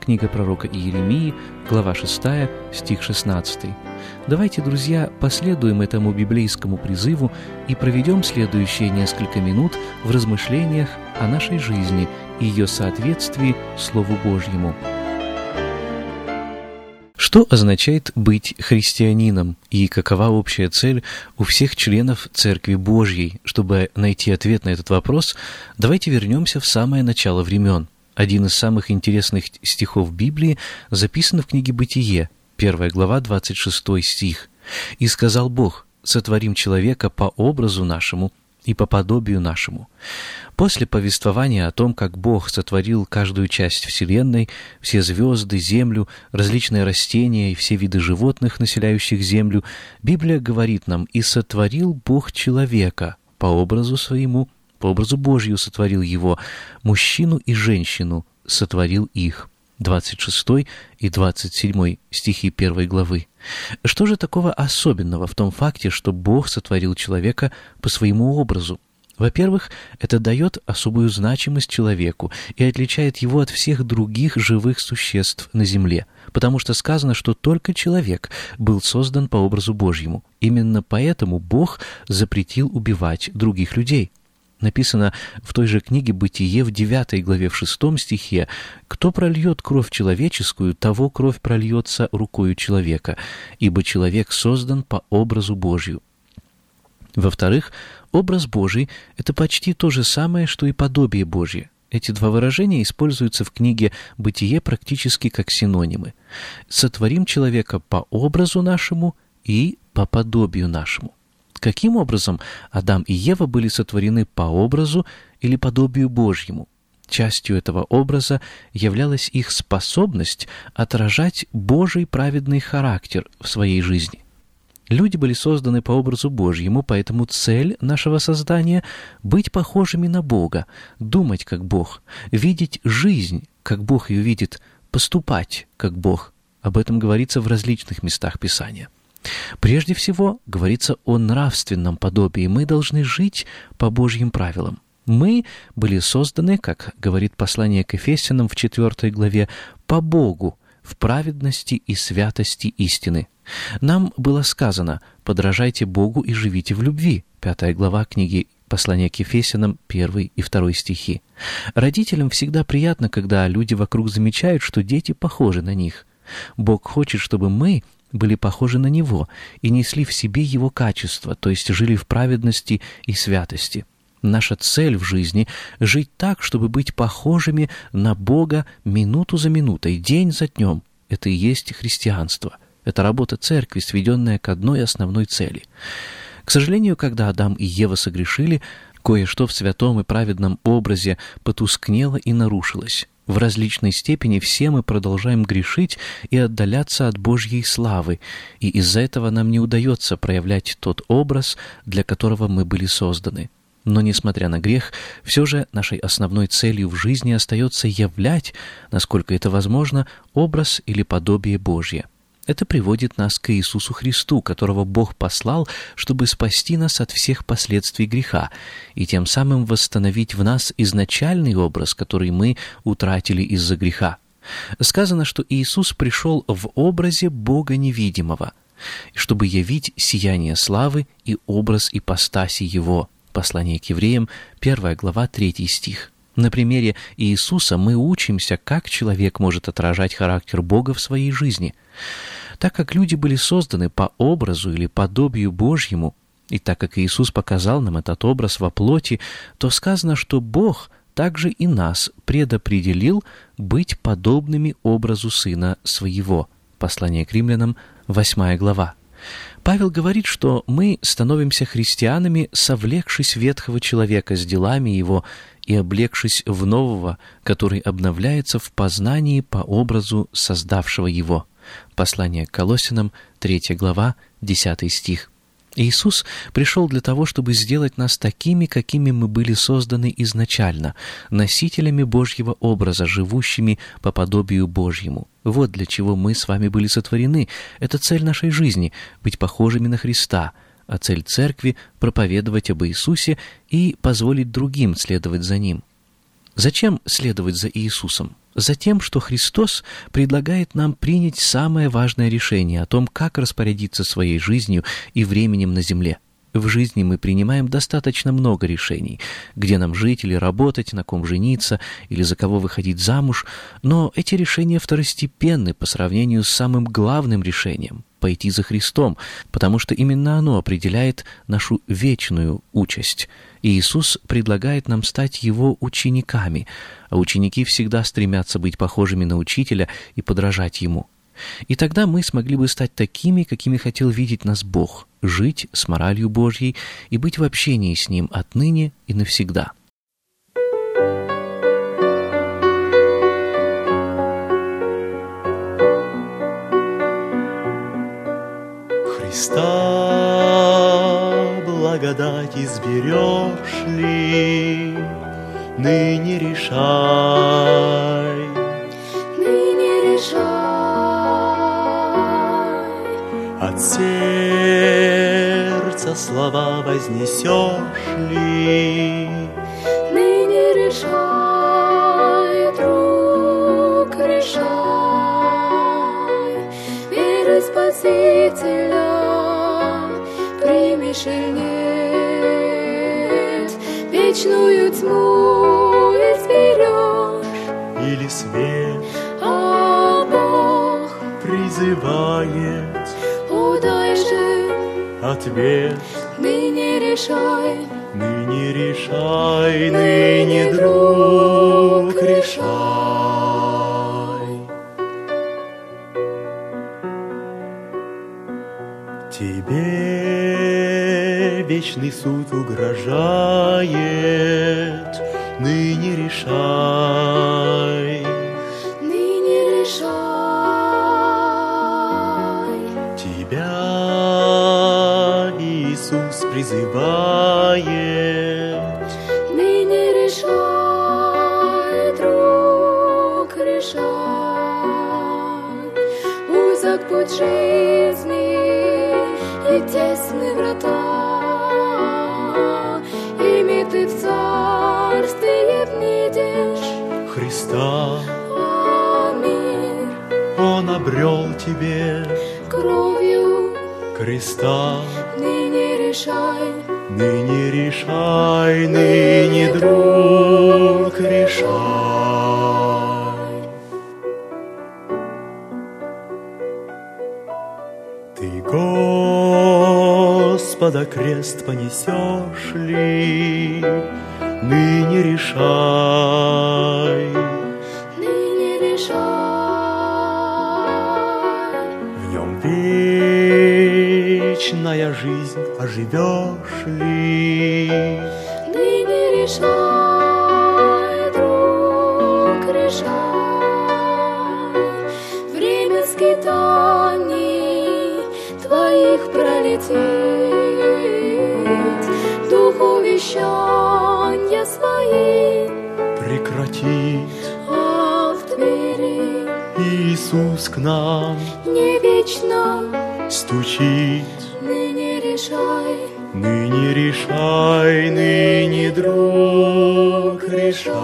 Книга пророка Иеремии, глава 6, стих 16. Давайте, друзья, последуем этому библейскому призыву и проведем следующие несколько минут в размышлениях о нашей жизни и ее соответствии Слову Божьему. Что означает быть христианином и какова общая цель у всех членов Церкви Божьей? Чтобы найти ответ на этот вопрос, давайте вернемся в самое начало времен – один из самых интересных стихов Библии записан в книге «Бытие», 1 глава, 26 стих. «И сказал Бог, сотворим человека по образу нашему и по подобию нашему». После повествования о том, как Бог сотворил каждую часть Вселенной, все звезды, Землю, различные растения и все виды животных, населяющих Землю, Библия говорит нам «И сотворил Бог человека по образу своему по образу Божью сотворил его, мужчину и женщину сотворил их». 26 и 27 стихи 1 главы. Что же такого особенного в том факте, что Бог сотворил человека по своему образу? Во-первых, это дает особую значимость человеку и отличает его от всех других живых существ на земле, потому что сказано, что только человек был создан по образу Божьему. Именно поэтому Бог запретил убивать других людей написано в той же книге «Бытие» в 9 главе в 6 стихе «Кто прольет кровь человеческую, того кровь прольется рукою человека, ибо человек создан по образу Божью». Во-вторых, образ Божий — это почти то же самое, что и подобие Божье. Эти два выражения используются в книге «Бытие» практически как синонимы. «Сотворим человека по образу нашему и по подобию нашему». Каким образом Адам и Ева были сотворены по образу или подобию Божьему? Частью этого образа являлась их способность отражать Божий праведный характер в своей жизни. Люди были созданы по образу Божьему, поэтому цель нашего создания — быть похожими на Бога, думать как Бог, видеть жизнь, как Бог ее видит, поступать как Бог. Об этом говорится в различных местах Писания. Прежде всего, говорится о нравственном подобии. Мы должны жить по Божьим правилам. Мы были созданы, как говорит послание к Ефесянам в 4 главе, по Богу, в праведности и святости истины. Нам было сказано «подражайте Богу и живите в любви» 5 глава книги Послание к Ефесянам, 1 и 2 стихи. Родителям всегда приятно, когда люди вокруг замечают, что дети похожи на них. Бог хочет, чтобы мы были похожи на Него и несли в себе Его качества, то есть жили в праведности и святости. Наша цель в жизни — жить так, чтобы быть похожими на Бога минуту за минутой, день за днем. Это и есть христианство. Это работа церкви, сведенная к одной основной цели. К сожалению, когда Адам и Ева согрешили, кое-что в святом и праведном образе потускнело и нарушилось. В различной степени все мы продолжаем грешить и отдаляться от Божьей славы, и из-за этого нам не удается проявлять тот образ, для которого мы были созданы. Но, несмотря на грех, все же нашей основной целью в жизни остается являть, насколько это возможно, образ или подобие Божье. Это приводит нас к Иисусу Христу, которого Бог послал, чтобы спасти нас от всех последствий греха и тем самым восстановить в нас изначальный образ, который мы утратили из-за греха. Сказано, что Иисус пришел в образе Бога невидимого, чтобы явить сияние славы и образ ипостаси Его. Послание к евреям, 1 глава, 3 стих. На примере Иисуса мы учимся, как человек может отражать характер Бога в своей жизни – так как люди были созданы по образу или подобию Божьему, и так как Иисус показал нам этот образ во плоти, то сказано, что Бог также и нас предопределил быть подобными образу Сына Своего. Послание к римлянам, 8 глава. Павел говорит, что мы становимся христианами, совлекшись ветхого человека с делами его и облегшись в нового, который обновляется в познании по образу создавшего его. Послание к Колосинам, 3 глава, 10 стих. Иисус пришел для того, чтобы сделать нас такими, какими мы были созданы изначально, носителями Божьего образа, живущими по подобию Божьему. Вот для чего мы с вами были сотворены. Это цель нашей жизни — быть похожими на Христа, а цель Церкви — проповедовать об Иисусе и позволить другим следовать за Ним. Зачем следовать за Иисусом? Затем, что Христос предлагает нам принять самое важное решение о том, как распорядиться своей жизнью и временем на земле. В жизни мы принимаем достаточно много решений, где нам жить или работать, на ком жениться или за кого выходить замуж, но эти решения второстепенны по сравнению с самым главным решением — пойти за Христом, потому что именно оно определяет нашу вечную участь — и Иисус предлагает нам стать Его учениками, а ученики всегда стремятся быть похожими на Учителя и подражать Ему. И тогда мы смогли бы стать такими, какими хотел видеть нас Бог, жить с моралью Божьей и быть в общении с Ним отныне и навсегда. благодать изберешь ли, ныне решай. Ныне решай. От сердца слова вознесешь ли, Ныне решай, друг, решай. Веры Спасителя примешь или нет. Вечную тьму изберешь. Или свет, а Бог призывает, ответ. Ныне решай, ныне решай, ныне друг решай. Тебе вечный суд угрожает, ныне решай. Призывает. Ныне решай, друг, решай. Узок путь жизни и тесны врата. ты в царстве внидишь Христа. Мир Он обрел тебе кровью креста. Решай, ныне решай, ныне друг решай. Ты Господа крест понесешь ли, ныне решай. Вечная жизнь оживешь ли? Ныне решай, друг, решай. Время скитаний твоих пролетит, Дух увещания свои Прекратит а в двери Иисус к нам не вечно. стучит. Решай, ныне друг решай.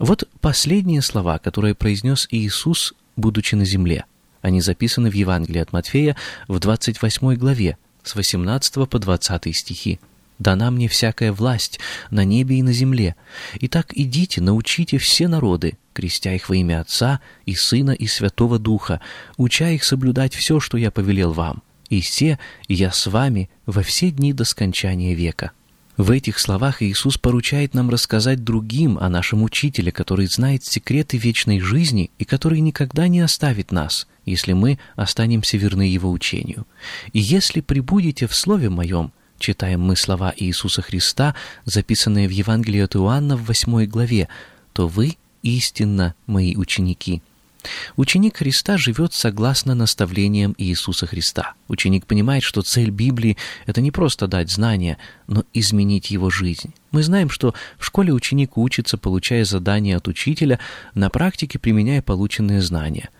Вот последние слова, которые произнес Иисус, будучи на земле. Они записаны в Евангелии от Матфея в 28 главе, с 18 по 20 стихи. «Дана мне всякая власть на небе и на земле. Итак, идите, научите все народы, крестя их во имя Отца и Сына и Святого Духа, уча их соблюдать все, что я повелел вам. И все я с вами во все дни до скончания века». В этих словах Иисус поручает нам рассказать другим о нашем Учителе, который знает секреты вечной жизни и который никогда не оставит нас, если мы останемся верны Его учению. «И если прибудете в Слове Моем, читаем мы слова Иисуса Христа, записанные в Евангелии от Иоанна в 8 главе, то вы истинно мои ученики. Ученик Христа живет согласно наставлениям Иисуса Христа. Ученик понимает, что цель Библии — это не просто дать знания, но изменить его жизнь. Мы знаем, что в школе ученик учится, получая задания от учителя, на практике применяя полученные знания.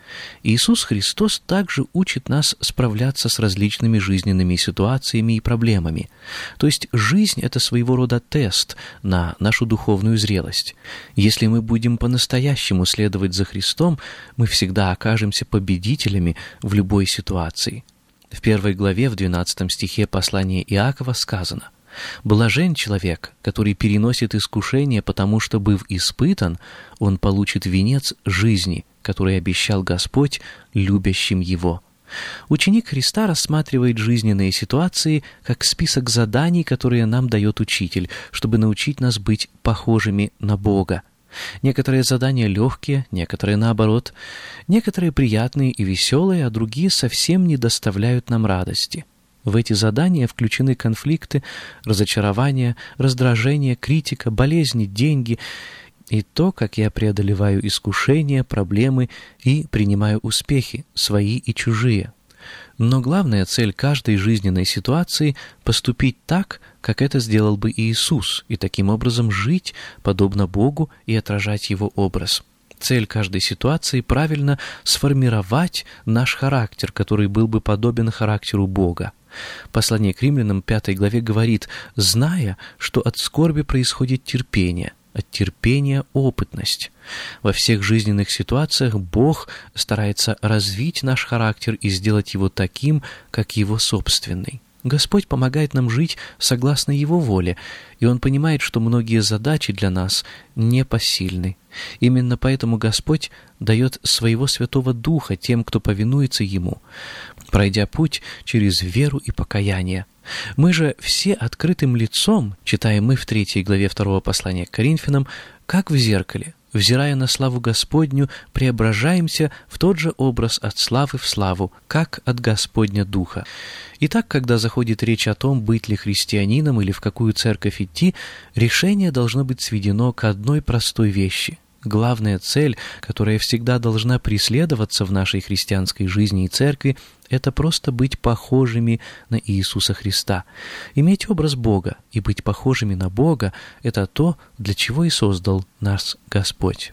Иисус Христос также учит нас справляться с различными жизненными ситуациями и проблемами. То есть жизнь — это своего рода тест на нашу духовную зрелость. Если мы будем по-настоящему следовать за Христом, мы всегда окажемся победителями в любой ситуации. В первой главе, в 12 стихе послания Иакова сказано — Блажен человек, который переносит искушение, потому что, быв испытан, он получит венец жизни, который обещал Господь любящим его. Ученик Христа рассматривает жизненные ситуации как список заданий, которые нам дает учитель, чтобы научить нас быть похожими на Бога. Некоторые задания легкие, некоторые наоборот, некоторые приятные и веселые, а другие совсем не доставляют нам радости. В эти задания включены конфликты, разочарования, раздражение, критика, болезни, деньги и то, как я преодолеваю искушения, проблемы и принимаю успехи, свои и чужие. Но главная цель каждой жизненной ситуации — поступить так, как это сделал бы Иисус, и таким образом жить, подобно Богу, и отражать Его образ. Цель каждой ситуации — правильно сформировать наш характер, который был бы подобен характеру Бога. Послание к римлянам 5 главе говорит, зная, что от скорби происходит терпение, от терпения опытность. Во всех жизненных ситуациях Бог старается развить наш характер и сделать его таким, как его собственный. Господь помогает нам жить согласно Его воле, и Он понимает, что многие задачи для нас непосильны. Именно поэтому Господь дает Своего Святого Духа тем, кто повинуется Ему, пройдя путь через веру и покаяние. Мы же все открытым лицом, читаем мы в третьей главе второго послания к Коринфянам, как в зеркале, взирая на славу Господню, преображаемся в тот же образ от славы в славу, как от Господня Духа. Итак, когда заходит речь о том, быть ли христианином или в какую церковь идти, решение должно быть сведено к одной простой вещи – Главная цель, которая всегда должна преследоваться в нашей христианской жизни и церкви, это просто быть похожими на Иисуса Христа. Иметь образ Бога и быть похожими на Бога – это то, для чего и создал нас Господь.